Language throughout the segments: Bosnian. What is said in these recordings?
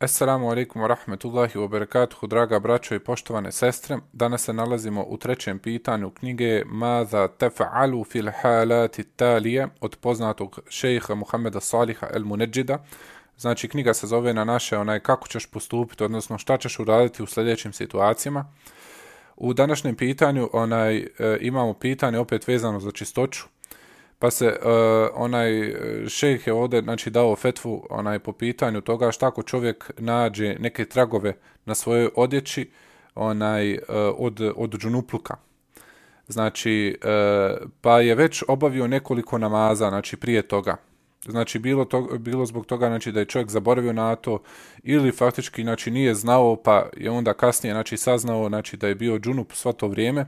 Assalamu alaikum wa rahmetullahi wa barakatuhu, draga braćo i poštovane sestre. Danas se nalazimo u trećem pitanju knjige Maza tefa'alu fil halati talije od poznatog šejha Muhammeda Saliha el Muneđida. Znači, knjiga se zove na naše onaj kako ćeš postupiti, odnosno šta ćeš uraditi u sljedećim situacijama. U današnjem pitanju onaj e, imamo pitanje opet vezano za čistoću pa se uh, onaj e, šejh je ovdje znači dao fetvu onaj po pitanju toga šta ako čovjek nađe neke tragove na svojoj odjeći onaj uh, od od džunupluka. Znači uh, pa je već obavio nekoliko namaza znači prije toga. Znači bilo to bilo zbog toga znači da je čovjek zaboravio na to ili faktički znači nije znao pa je onda kasnije znači saznao znači da je bio džunup sva to vrijeme.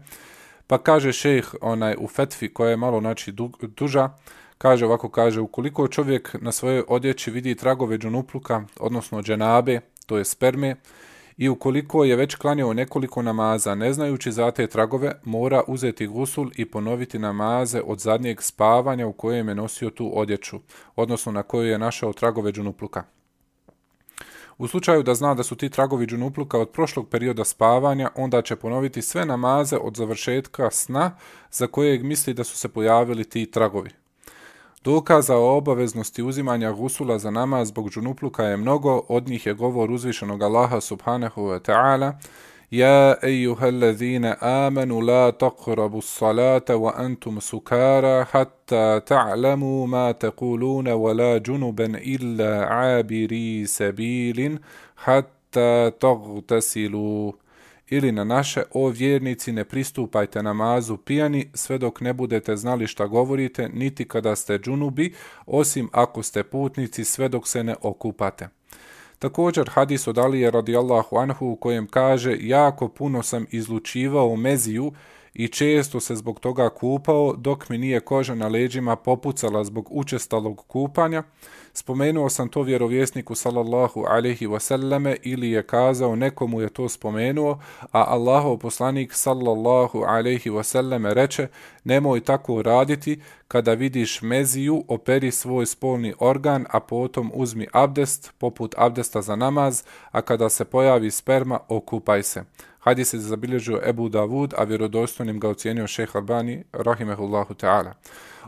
Pa kaže šejh onaj u fetvi koja je malo znači duža, kaže ovako kaže ukoliko čovjek na svojoj odjeći vidi tragove džunupluka, odnosno dženabe, to je sperme, i ukoliko je već klanjao nekoliko namaza, ne znajući za te tragove, mora uzeti gusul i ponoviti namaze od zadnjeg spavanja u kojem je nosio tu odjeću, odnosno na kojoj je našao tragove džunupluka. U slučaju da zna da su ti tragovi džunupluka od prošlog perioda spavanja, onda će ponoviti sve namaze od završetka sna za kojeg misli da su se pojavili ti tragovi. Dokaza o obaveznosti uzimanja gusula za namaz zbog džunupluka je mnogo, od njih je govor uzvišenog Allaha subhanahu wa ta'ala, يا أيها الذين آمنوا لا تقربوا الصلاة وأنتم سكارى حتى تعلموا ما تقولون ولا جنبا إلا عابري سبيل حتى تغتسلوا ili na naše, o vjernici, ne pristupajte namazu pijani sve dok ne budete znali šta govorite, niti kada ste džunubi, osim ako ste putnici sve dok se ne okupate. Također hadis od Alije radijallahu anhu u kojem kaže jako puno sam izlučivao meziju i često se zbog toga kupao dok mi nije koža na leđima popucala zbog učestalog kupanja. Spomenuo sam to vjerovjesniku sallallahu alaihi wasallame ili je kazao nekomu je to spomenuo, a Allahov poslanik sallallahu alaihi wasallame reče nemoj tako raditi kada vidiš meziju, operi svoj spolni organ, a potom uzmi abdest poput abdesta za namaz, a kada se pojavi sperma okupaj se. Hadis je zabilježio Ebu Davud, a vjerodostojnim ga ocijenio šeha Albani, rahimehullahu ta'ala.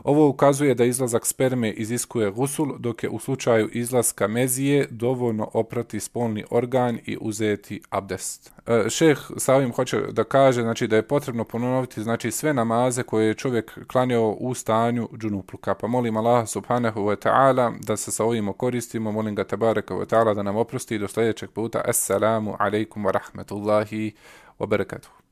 Ovo ukazuje da izlazak sperme iziskuje gusul, dok je u slučaju izlaska mezije dovoljno oprati spolni organ i uzeti abdest. E, šeh sa ovim hoće da kaže znači da je potrebno ponoviti znači sve namaze koje je čovjek klanjao u stanju džunupluka. Pa molim Allah subhanahu wa ta'ala da se sa ovim koristimo. Molim ga tabaraka wa ta'ala da nam oprosti do sljedećeg puta. Assalamu alaikum wa rahmatullahi wa barakatuh.